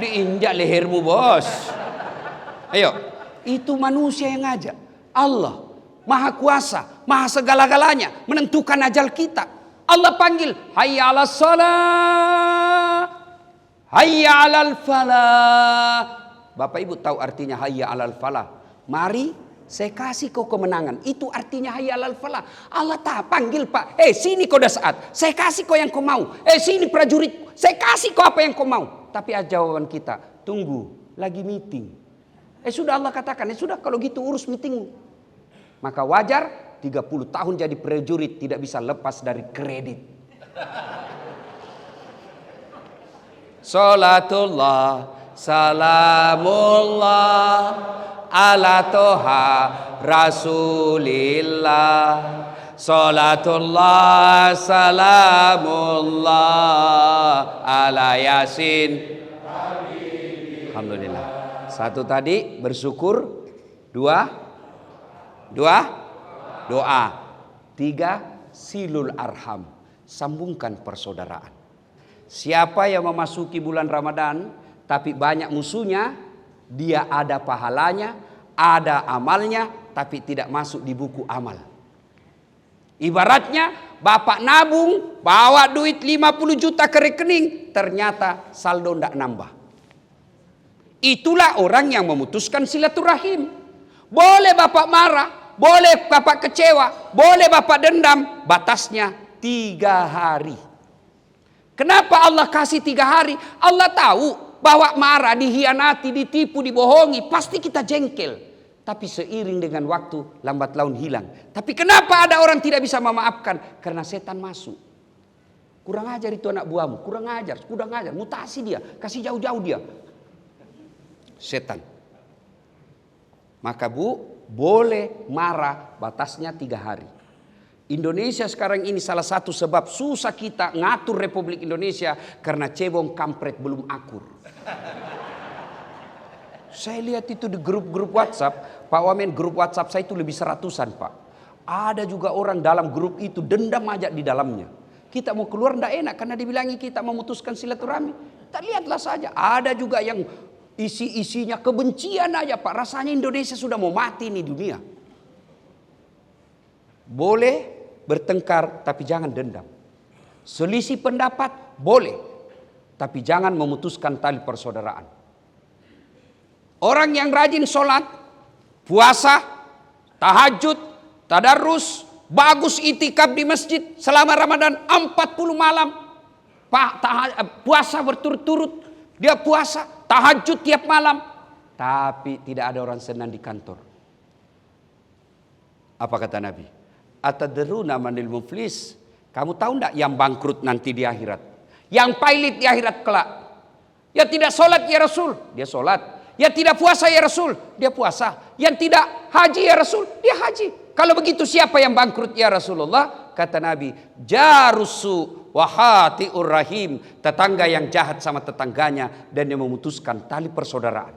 diinjak lehermu bos. Ayo, itu manusia yang ngajak. Allah, maha kuasa, maha segala-galanya, menentukan ajal kita. Allah panggil, hayya ala salah, hayya ala falah. Bapak ibu tahu artinya hayya ala falah. Mari saya kasih kau kemenangan. Itu artinya hayya ala falah. Allah tak panggil pak. Eh sini kau dah saat. Saya kasih kau yang kau mau. Eh sini prajurit. Saya kasih kau apa yang kau mau. Tapi jawaban kita. Tunggu. Lagi meeting. Eh sudah Allah katakan, eh sudah kalau gitu urus meetingmu. Maka wajar 30 tahun jadi prajurit tidak bisa lepas dari kredit. Salatullah, salamullah, ala toha rasulillah. Salatullah, salamullah, ala yasin. Alhamdulillah. Satu tadi bersyukur, dua dua doa, tiga silul arham, sambungkan persaudaraan. Siapa yang memasuki bulan Ramadan tapi banyak musuhnya, dia ada pahalanya, ada amalnya tapi tidak masuk di buku amal. Ibaratnya bapak nabung, bawa duit 50 juta ke rekening, ternyata saldo tidak nambah. Itulah orang yang memutuskan silaturahim. Boleh bapak marah, boleh bapak kecewa, boleh bapak dendam. Batasnya tiga hari. Kenapa Allah kasih tiga hari? Allah tahu bahwa marah, dihianati, ditipu, dibohongi. Pasti kita jengkel. Tapi seiring dengan waktu lambat laun hilang. Tapi kenapa ada orang tidak bisa memaafkan? Karena setan masuk. Kurang ajar itu anak buahmu, kurang ajar, kurang ajar, mutasi dia, kasih jauh-jauh dia setan. Maka bu, boleh marah batasnya tiga hari. Indonesia sekarang ini salah satu sebab susah kita ngatur Republik Indonesia karena cebong kampret belum akur. Saya lihat itu di grup-grup WhatsApp, Pak Wamen grup WhatsApp saya itu lebih seratusan Pak. Ada juga orang dalam grup itu dendam aja di dalamnya. Kita mau keluar tidak enak karena dibilangi kita memutuskan silaturahmi. Tak lihatlah saja. Ada juga yang isi-isinya kebencian aja Pak. Rasanya Indonesia sudah mau mati nih dunia. Boleh bertengkar tapi jangan dendam. Selisih pendapat boleh, tapi jangan memutuskan tali persaudaraan. Orang yang rajin sholat, puasa, tahajud, tadarus, bagus itikaf di masjid selama Ramadan 40 malam. Eh, puasa berturut-turut, dia puasa, tahajud tiap malam. Tapi tidak ada orang senang di kantor. Apa kata Nabi? Atadruna manil muflis. Kamu tahu tidak yang bangkrut nanti di akhirat? Yang pailit di akhirat kelak. Ya tidak sholat ya Rasul, dia sholat. Ya tidak puasa ya Rasul, dia puasa. Yang tidak haji ya Rasul, dia haji. Kalau begitu siapa yang bangkrut ya Rasulullah? Kata Nabi, jarusu wahati urrahim. Tetangga yang jahat sama tetangganya dan yang memutuskan tali persaudaraan.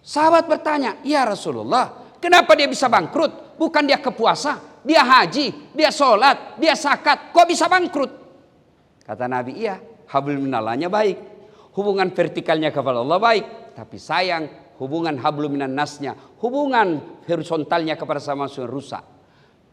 Sahabat bertanya, ya Rasulullah, kenapa dia bisa bangkrut? Bukan dia kepuasa, dia haji, dia sholat, dia sakat, kok bisa bangkrut? Kata Nabi, iya, hablum minallahnya baik. Hubungan vertikalnya kepada Allah baik. Tapi sayang, hubungan hablum minan nasnya, hubungan horizontalnya kepada sama rusak.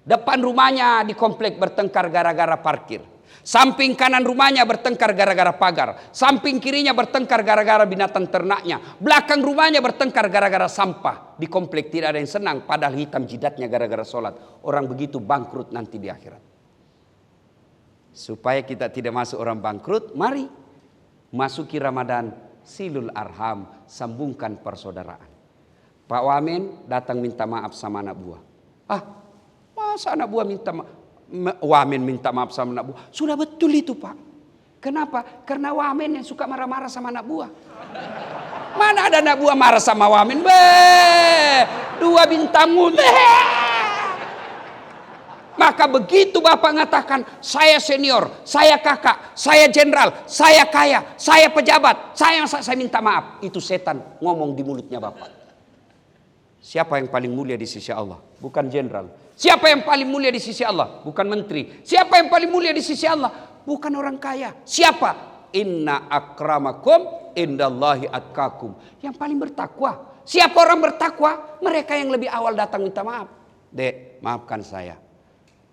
Depan rumahnya di komplek bertengkar gara-gara parkir. Samping kanan rumahnya bertengkar gara-gara pagar. Samping kirinya bertengkar gara-gara binatang ternaknya. Belakang rumahnya bertengkar gara-gara sampah. Di komplek tidak ada yang senang padahal hitam jidatnya gara-gara sholat. Orang begitu bangkrut nanti di akhirat. Supaya kita tidak masuk orang bangkrut, mari masuki Ramadan silul arham, sambungkan persaudaraan. Pak Wamen datang minta maaf sama anak buah. Ah, masa anak buah minta maaf? Wamen minta maaf sama anak buah. Sudah betul itu pak. Kenapa? Karena Wamen yang suka marah-marah sama anak buah. Mana ada anak buah marah sama Wamen? Be, dua bintangmu. Maka begitu Bapak mengatakan, saya senior, saya kakak, saya jenderal, saya kaya, saya pejabat, saya saya minta maaf. Itu setan ngomong di mulutnya Bapak. Siapa yang paling mulia di sisi Allah? Bukan jenderal, Siapa yang paling mulia di sisi Allah? Bukan menteri. Siapa yang paling mulia di sisi Allah? Bukan orang kaya. Siapa? Inna akramakum indallahi atkakum. Yang paling bertakwa. Siapa orang bertakwa? Mereka yang lebih awal datang minta maaf. Dek, maafkan saya.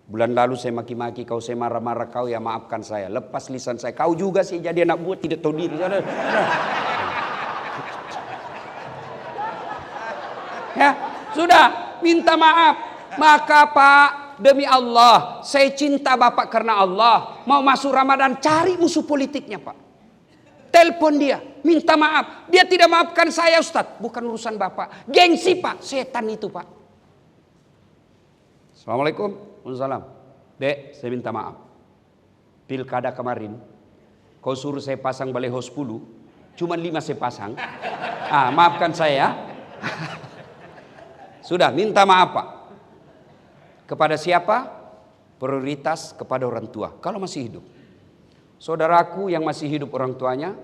Bulan lalu saya maki-maki kau, saya marah-marah kau, ya maafkan saya. Lepas lisan saya. Kau juga sih jadi anak buah tidak tahu diri. Ya, sudah minta maaf. Maka Pak, demi Allah, saya cinta Bapak karena Allah. Mau masuk Ramadan, cari musuh politiknya Pak. Telepon dia, minta maaf. Dia tidak maafkan saya Ustadz. Bukan urusan Bapak. Gengsi Pak, setan itu Pak. Assalamualaikum. Waalaikumsalam. Dek, saya minta maaf. Pilkada kemarin, kau suruh saya pasang baleho 10, cuma 5 saya pasang. Ah, maafkan saya. Sudah, minta maaf Pak. Kepada siapa? Prioritas kepada orang tua. Kalau masih hidup. Saudaraku yang masih hidup orang tuanya,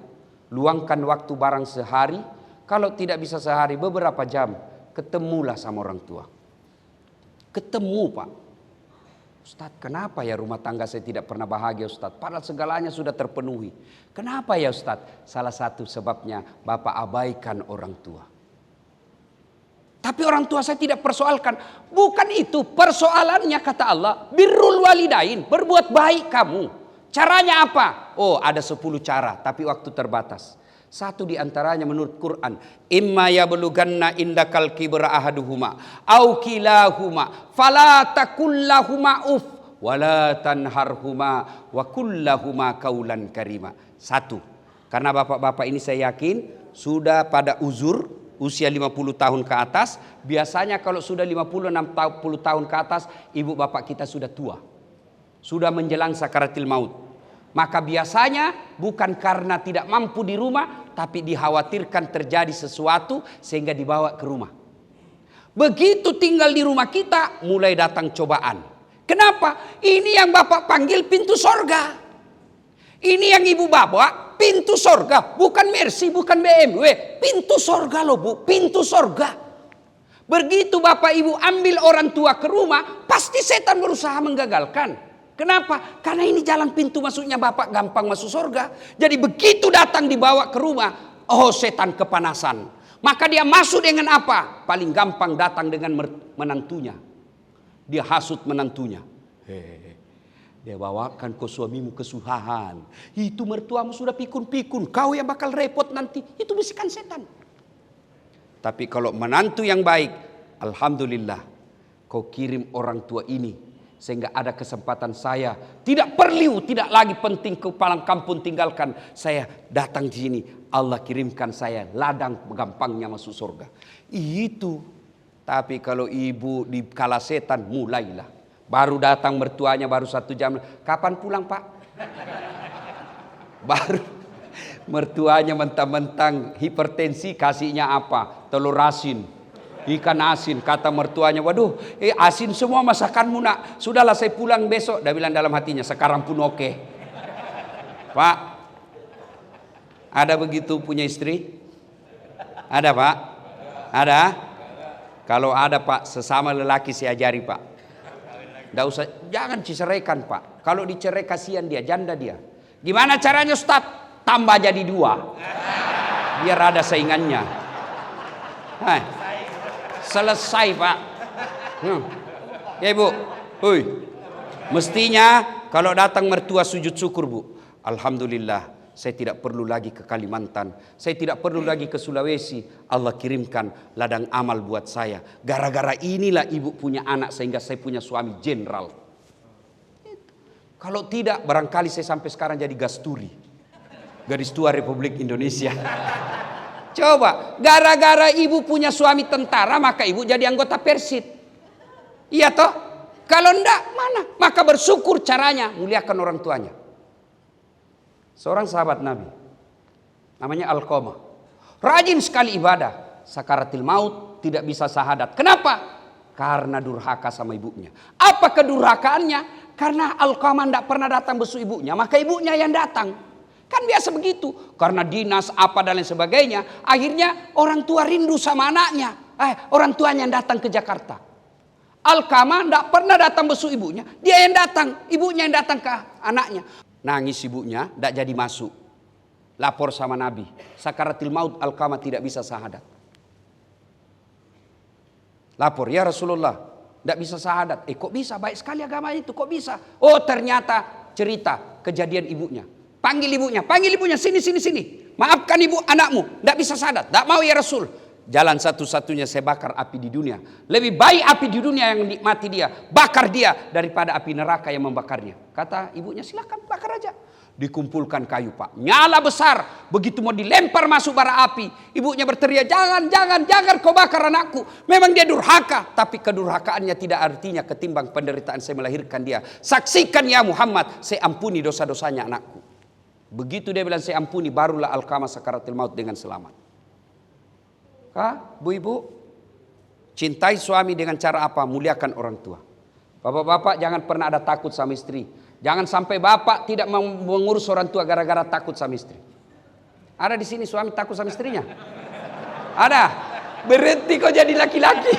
luangkan waktu barang sehari. Kalau tidak bisa sehari, beberapa jam. Ketemulah sama orang tua. Ketemu pak. Ustadz kenapa ya rumah tangga saya tidak pernah bahagia Ustadz. Padahal segalanya sudah terpenuhi. Kenapa ya Ustadz? Salah satu sebabnya Bapak abaikan orang tua. Tapi orang tua saya tidak persoalkan. Bukan itu persoalannya kata Allah. Birrul walidain. Berbuat baik kamu. Caranya apa? Oh ada sepuluh cara. Tapi waktu terbatas. Satu di antaranya menurut Quran. Imma yablughanna indakal kibra ahaduhuma. Au kilahuma. Fala takullahuma uf. Wala tanharhuma. Wa kullahuma kaulan karima. Satu. Karena bapak-bapak ini saya yakin. Sudah pada uzur usia 50 tahun ke atas, biasanya kalau sudah 50 60 tahun ke atas, ibu bapak kita sudah tua. Sudah menjelang sakaratil maut. Maka biasanya bukan karena tidak mampu di rumah, tapi dikhawatirkan terjadi sesuatu sehingga dibawa ke rumah. Begitu tinggal di rumah kita, mulai datang cobaan. Kenapa? Ini yang Bapak panggil pintu sorga. Ini yang Ibu bawa pintu sorga. Bukan Mercy, bukan BMW. Pintu sorga loh Bu, pintu sorga. Begitu Bapak Ibu ambil orang tua ke rumah, pasti setan berusaha menggagalkan. Kenapa? Karena ini jalan pintu masuknya Bapak gampang masuk sorga. Jadi begitu datang dibawa ke rumah, oh setan kepanasan. Maka dia masuk dengan apa? Paling gampang datang dengan menantunya. Dia hasut menantunya. Dia bawakan kau suamimu kesusahan. Itu mertuamu sudah pikun-pikun. Kau yang bakal repot nanti. Itu bisikan setan. Tapi kalau menantu yang baik. Alhamdulillah. Kau kirim orang tua ini. Sehingga ada kesempatan saya. Tidak perlu, tidak lagi penting ke palang kampung tinggalkan. Saya datang di sini. Allah kirimkan saya ladang gampangnya masuk surga. Itu tapi kalau ibu di kala setan mulailah. Baru datang mertuanya baru satu jam. Kapan pulang pak? Baru mertuanya mentang-mentang hipertensi kasihnya apa? Telur asin. Ikan asin. Kata mertuanya, waduh eh, asin semua masakanmu nak. Sudahlah saya pulang besok. Dia bilang dalam hatinya, sekarang pun oke. Pak, ada begitu punya istri? Ada pak? Ada? Kalau ada pak sesama lelaki saya ajari pak. Tidak usah, jangan diceraikan pak. Kalau dicerai kasihan dia, janda dia. Gimana caranya Ustaz? Tambah jadi dua. Biar ada saingannya. Hai. Selesai pak. Hmm. Ya ibu. Hui. Mestinya kalau datang mertua sujud syukur bu. Alhamdulillah saya tidak perlu lagi ke Kalimantan, saya tidak perlu lagi ke Sulawesi. Allah kirimkan ladang amal buat saya. Gara-gara inilah ibu punya anak sehingga saya punya suami jenderal. Kalau tidak barangkali saya sampai sekarang jadi gasturi. Gadis tua Republik Indonesia. Coba, gara-gara ibu punya suami tentara maka ibu jadi anggota Persit. Iya toh? Kalau enggak, mana? Maka bersyukur caranya muliakan orang tuanya. Seorang sahabat Nabi. Namanya Al-Qamah. Rajin sekali ibadah. Sakaratil maut tidak bisa sahadat. Kenapa? Karena durhaka sama ibunya. Apa kedurhakaannya? Karena Al-Qamah tidak pernah datang besu ibunya. Maka ibunya yang datang. Kan biasa begitu. Karena dinas apa dan lain sebagainya. Akhirnya orang tua rindu sama anaknya. Eh, orang tuanya yang datang ke Jakarta. Al-Qamah tidak pernah datang besu ibunya. Dia yang datang. Ibunya yang datang ke anaknya. Nangis ibunya, tidak jadi masuk. Lapor sama Nabi. Sakaratil maut al tidak bisa sahadat. Lapor, ya Rasulullah, tidak bisa sahadat. Eh kok bisa? Baik sekali agama itu, kok bisa? Oh ternyata cerita kejadian ibunya. Panggil ibunya, panggil ibunya, sini, sini, sini. Maafkan ibu anakmu, tidak bisa sahadat. Tidak mau ya Rasul. Jalan satu-satunya saya bakar api di dunia. Lebih baik api di dunia yang nikmati dia. Bakar dia daripada api neraka yang membakarnya. Kata ibunya silakan bakar aja. Dikumpulkan kayu pak. Nyala besar. Begitu mau dilempar masuk bara api. Ibunya berteriak jangan, jangan, jangan kau bakar anakku. Memang dia durhaka. Tapi kedurhakaannya tidak artinya ketimbang penderitaan saya melahirkan dia. Saksikan ya Muhammad. Saya ampuni dosa-dosanya anakku. Begitu dia bilang saya ampuni. Barulah al-kamah sakaratil maut dengan selamat. Hah? Bu ibu, cintai suami dengan cara apa? Muliakan orang tua. Bapak-bapak jangan pernah ada takut sama istri. Jangan sampai bapak tidak mengurus orang tua gara-gara takut sama istri. Ada di sini suami takut sama istrinya? Ada. Berhenti kok jadi laki-laki.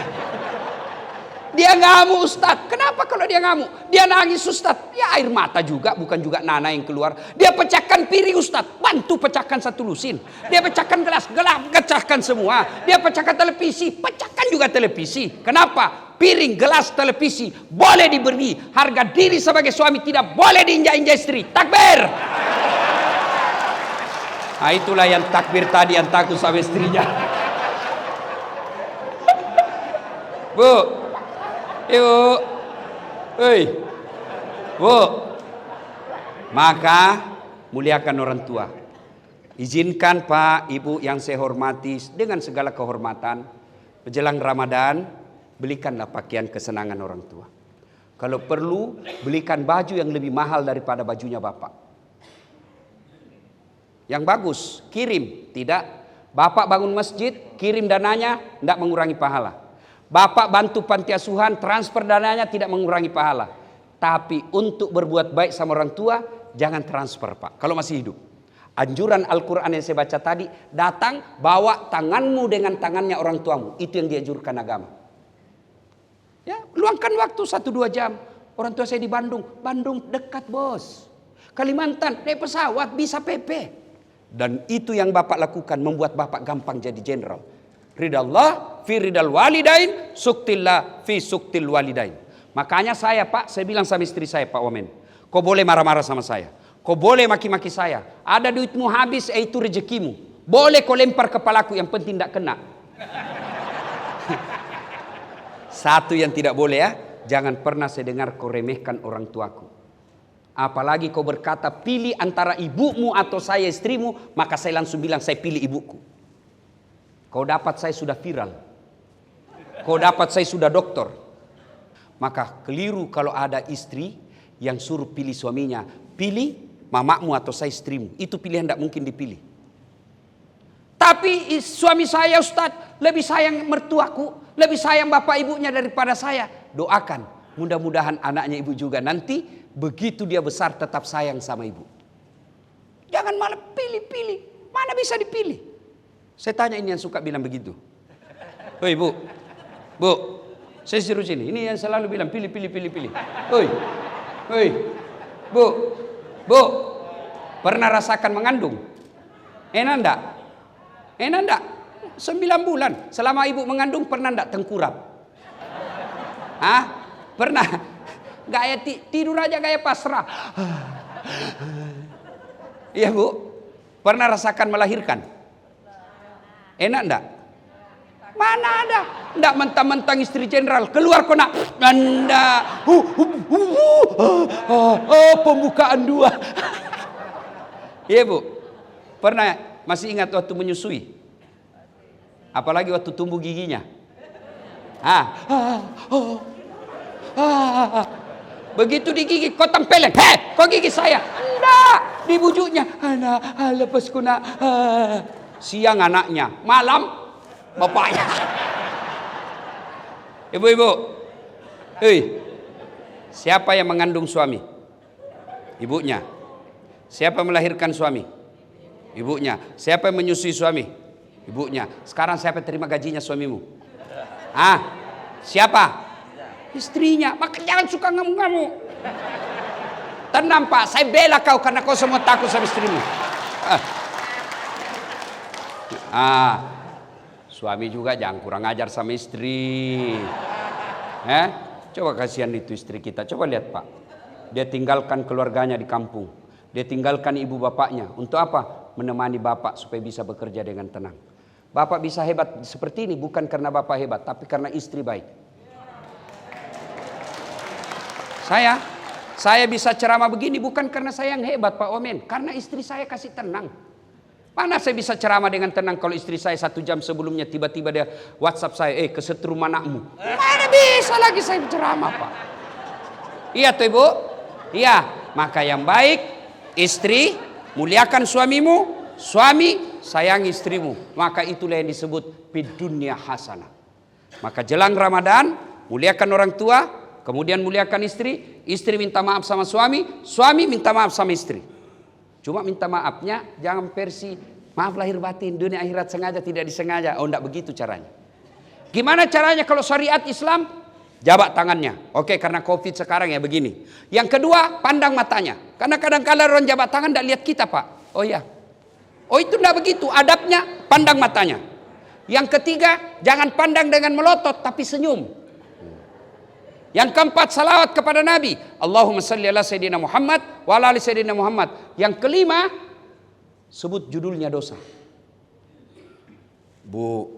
Dia ngamuk Ustaz. Kenapa kalau dia ngamuk? Dia nangis Ustaz. Ya air mata juga, bukan juga nana yang keluar. Dia pecahkan piring Ustaz. Bantu pecahkan satu lusin. Dia pecahkan gelas, gelap, pecahkan semua. Dia pecahkan televisi, pecahkan juga televisi. Kenapa? Piring, gelas, televisi boleh diberi. Harga diri sebagai suami tidak boleh diinjak-injak istri. Takbir. Nah itulah yang takbir tadi yang takut sama istrinya. Bu, Yuk. Hei. Bu. Maka muliakan orang tua. Izinkan Pak, Ibu yang saya hormati dengan segala kehormatan. Menjelang Ramadan, belikanlah pakaian kesenangan orang tua. Kalau perlu, belikan baju yang lebih mahal daripada bajunya Bapak. Yang bagus, kirim. Tidak, Bapak bangun masjid, kirim dananya, tidak mengurangi pahala. Bapak bantu panti asuhan, transfer dananya tidak mengurangi pahala. Tapi untuk berbuat baik sama orang tua, jangan transfer Pak. Kalau masih hidup. Anjuran Al-Quran yang saya baca tadi, datang bawa tanganmu dengan tangannya orang tuamu. Itu yang dianjurkan agama. Ya, luangkan waktu satu dua jam. Orang tua saya di Bandung. Bandung dekat bos. Kalimantan naik pesawat bisa PP. Dan itu yang Bapak lakukan membuat Bapak gampang jadi jenderal. Ridallah fi ridal walidain, suktillah fi suktil walidain. Makanya saya Pak, saya bilang sama istri saya Pak Wamen. Kau boleh marah-marah sama saya. Kau boleh maki-maki saya. Ada duitmu habis, eh itu rezekimu. Boleh kau lempar kepalaku, yang penting tidak kena. Satu yang tidak boleh ya, jangan pernah saya dengar kau remehkan orang tuaku. Apalagi kau berkata pilih antara ibumu atau saya istrimu, maka saya langsung bilang saya pilih ibuku. Kau dapat saya sudah viral. Kau dapat saya sudah doktor. Maka keliru kalau ada istri yang suruh pilih suaminya. Pilih mamamu atau saya istrimu. Itu pilihan tidak mungkin dipilih. Tapi suami saya Ustadz lebih sayang mertuaku, lebih sayang bapak ibunya daripada saya. Doakan, mudah-mudahan anaknya ibu juga nanti begitu dia besar tetap sayang sama ibu. Jangan malah pilih-pilih, mana bisa dipilih. Saya tanya ini yang suka bilang begitu. Hei bu, bu, saya suruh sini. Ini yang selalu bilang pilih, pilih, pilih, pilih. Hei, hei, bu, bu, pernah rasakan mengandung? Enak enggak? Enak enggak? Sembilan bulan. Selama ibu mengandung pernah enggak tengkurap? Hah? Pernah? Gaya tidur aja gaya pasrah. Iya bu? Pernah rasakan melahirkan? Enak enggak? Mana ada? Enggak mentang-mentang istri jenderal. Keluar kona. Anda. Uh, uh, uh, uh, pembukaan dua. Iya bu. Pernah masih ingat waktu menyusui? Apalagi waktu tumbuh giginya. Ah, ah, oh, ah, Begitu digigit kau tempelin. Heh, kau gigi saya. Enggak. Dibujuknya. Anak, ah, lepas kuna. Ah. Siang anaknya. Malam bapaknya. Ibu-ibu. Hei. Siapa yang mengandung suami? Ibunya. Siapa melahirkan suami? Ibunya. Siapa yang menyusui suami? Ibunya. Sekarang siapa terima gajinya suamimu? Ah, siapa? Istrinya. Maka jangan suka ngamuk-ngamuk. Tenang pak, saya bela kau karena kau semua takut sama istrimu. Ah. Ah. Suami juga jangan kurang ajar sama istri. Eh? Coba kasihan itu istri kita. Coba lihat pak. Dia tinggalkan keluarganya di kampung. Dia tinggalkan ibu bapaknya. Untuk apa? Menemani bapak supaya bisa bekerja dengan tenang. Bapak bisa hebat seperti ini bukan karena bapak hebat, tapi karena istri baik. Saya, saya bisa ceramah begini bukan karena saya yang hebat Pak Omen, karena istri saya kasih tenang. Mana saya bisa ceramah dengan tenang kalau istri saya satu jam sebelumnya tiba-tiba dia WhatsApp saya, eh kesetrum anakmu. Mana bisa lagi saya ceramah Pak? Iya tuh Ibu? Iya, maka yang baik istri muliakan suamimu, suami sayang istrimu. Maka itulah yang disebut bidunya hasanah. Maka jelang Ramadan, muliakan orang tua, kemudian muliakan istri, istri minta maaf sama suami, suami minta maaf sama istri. Cuma minta maafnya jangan versi maaf lahir batin, dunia akhirat sengaja tidak disengaja. Oh enggak begitu caranya. Gimana caranya kalau syariat Islam? Jabat tangannya. Oke karena covid sekarang ya begini. Yang kedua pandang matanya. Karena kadang-kadang orang jabat tangan tidak lihat kita pak. Oh ya. Oh itu tidak begitu. Adabnya pandang matanya. Yang ketiga jangan pandang dengan melotot tapi senyum. Yang keempat salawat kepada Nabi. Allahumma salli ala Sayyidina Muhammad wa ala ali Sayyidina Muhammad. Yang kelima sebut judulnya dosa. Bu,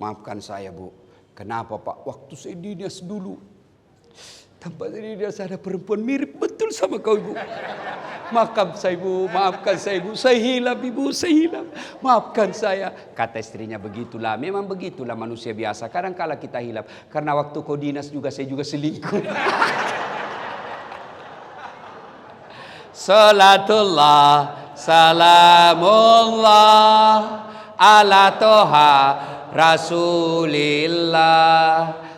maafkan saya bu. Kenapa Pak? Waktu saya dinas dulu. Tanpa dinas ada perempuan mirip betul sama kau ibu. Maafkan saya ibu, maafkan saya ibu. Saya hilap ibu, saya hilap. Maafkan saya. Kata istrinya begitulah. Memang begitulah manusia biasa. Kadang kala kita hilap. Karena waktu kau dinas juga saya juga selingkuh. Salatullah, salamullah ala toha Rasulillah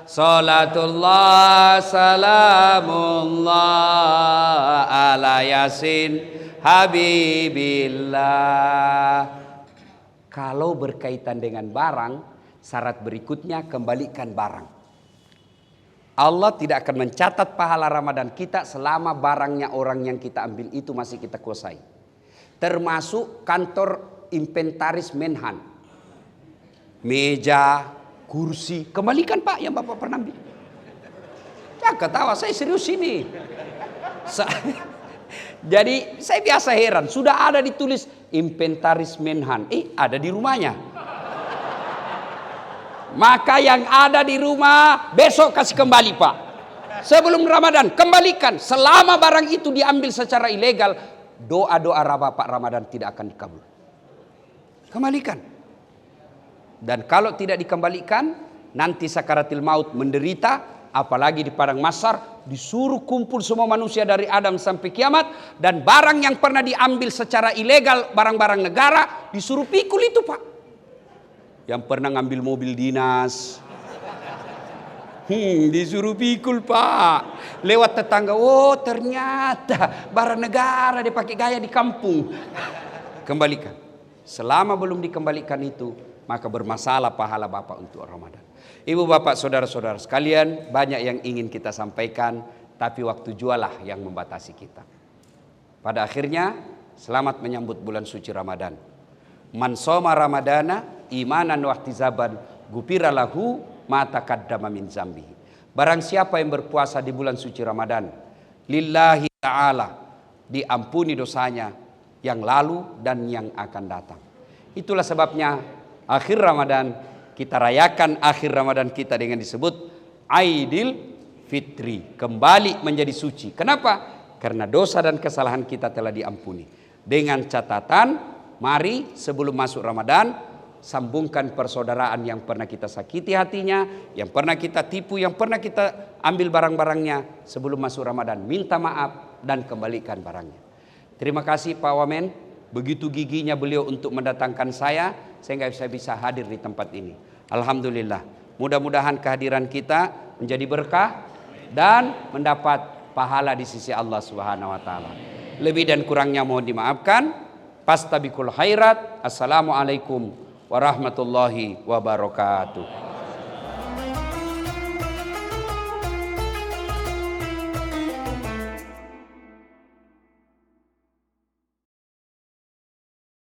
Salatullah salamullah ala yasin habibillah. Kalau berkaitan dengan barang, syarat berikutnya kembalikan barang. Allah tidak akan mencatat pahala Ramadan kita selama barangnya orang yang kita ambil itu masih kita kuasai. Termasuk kantor inventaris Menhan. Meja, kursi, kembalikan Pak yang Bapak pernah ambil. Jangan ketawa, saya serius ini. Jadi saya biasa heran, sudah ada ditulis inventaris Menhan. Eh, ada di rumahnya. Maka yang ada di rumah besok kasih kembali Pak. Sebelum Ramadan kembalikan. Selama barang itu diambil secara ilegal, doa-doa Bapak Ramadan tidak akan dikabul. Kembalikan. Dan kalau tidak dikembalikan, nanti sakaratil maut menderita, apalagi di padang masar, disuruh kumpul semua manusia dari Adam sampai kiamat, dan barang yang pernah diambil secara ilegal, barang-barang negara, disuruh pikul itu Pak yang pernah ngambil mobil dinas. Hmm, disuruh pikul pak. Lewat tetangga, oh ternyata barang negara dipakai gaya di kampung. Kembalikan. Selama belum dikembalikan itu, maka bermasalah pahala Bapak untuk Ramadan. Ibu Bapak, Saudara-saudara sekalian, banyak yang ingin kita sampaikan, tapi waktu jualah yang membatasi kita. Pada akhirnya, selamat menyambut bulan suci Ramadan. Man soma Ramadana imanan wahtizaban gupira lahu mata kaddama min zambi. Barang siapa yang berpuasa di bulan suci Ramadan, lillahi ta'ala, diampuni dosanya yang lalu dan yang akan datang. Itulah sebabnya akhir Ramadan kita rayakan akhir Ramadan kita dengan disebut Aidil Fitri, kembali menjadi suci. Kenapa? Karena dosa dan kesalahan kita telah diampuni. Dengan catatan, mari sebelum masuk Ramadan sambungkan persaudaraan yang pernah kita sakiti hatinya, yang pernah kita tipu, yang pernah kita ambil barang-barangnya sebelum masuk Ramadan. Minta maaf dan kembalikan barangnya. Terima kasih Pak Wamen, begitu giginya beliau untuk mendatangkan saya sehingga saya bisa hadir di tempat ini. Alhamdulillah. Mudah-mudahan kehadiran kita menjadi berkah dan mendapat pahala di sisi Allah Subhanahu wa taala. Lebih dan kurangnya mohon dimaafkan. Pastabikul khairat. Assalamualaikum warahmatullahi wabarakatuh.